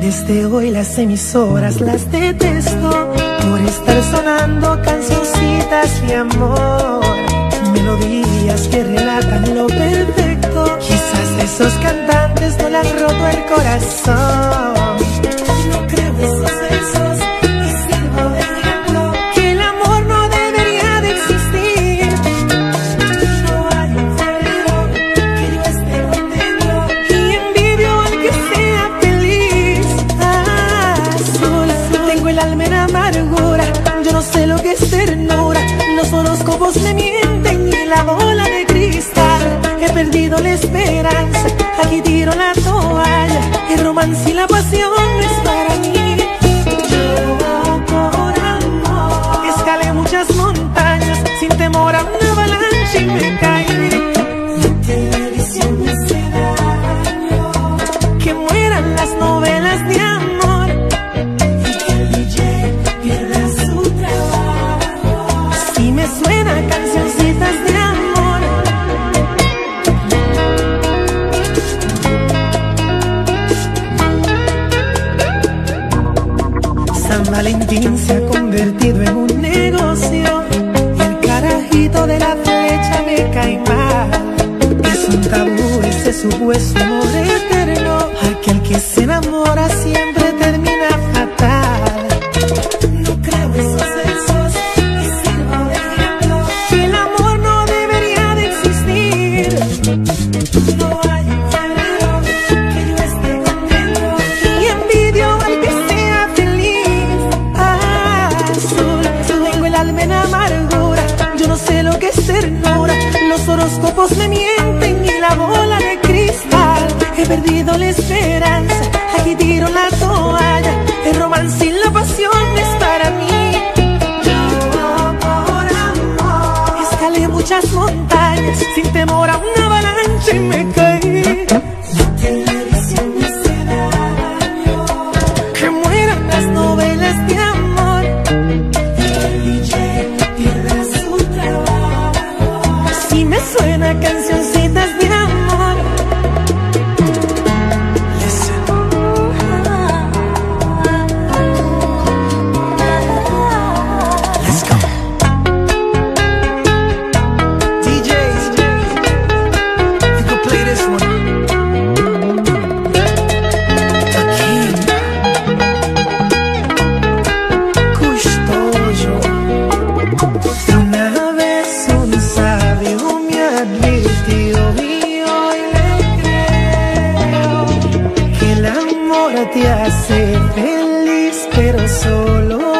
Desde hoy las emisoras las detesto por estar sonando cancioncitas de amor, melodías que relatan lo perfecto. Quizás esos cantantes no le han roto el corazón. Horóscopos me mienten y la bola de cristal. He perdido la esperanza, aquí tiro la toalla. El romance y la pasión no es para mí. Yo por amor escalé muchas montañas sin temor a una avalancha y me caí. San Valentín se ha convertido en un negocio y el carajito de la flecha me cae mal. Es un tabú ese supuesto Los horóscopos me mienten y la bola de cristal. He perdido la esperanza, aquí tiro la toalla. El romance y la pasión es para mí. Escalé muchas montañas sin temor a una avalancha y me caí. Me advirtió y hoy le creo que el amor te hace feliz, pero solo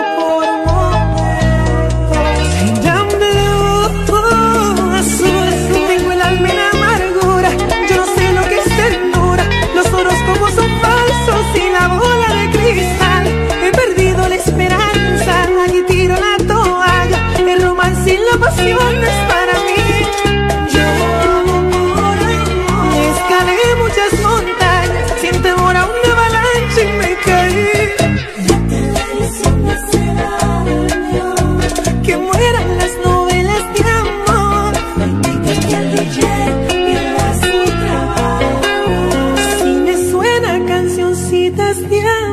yeah.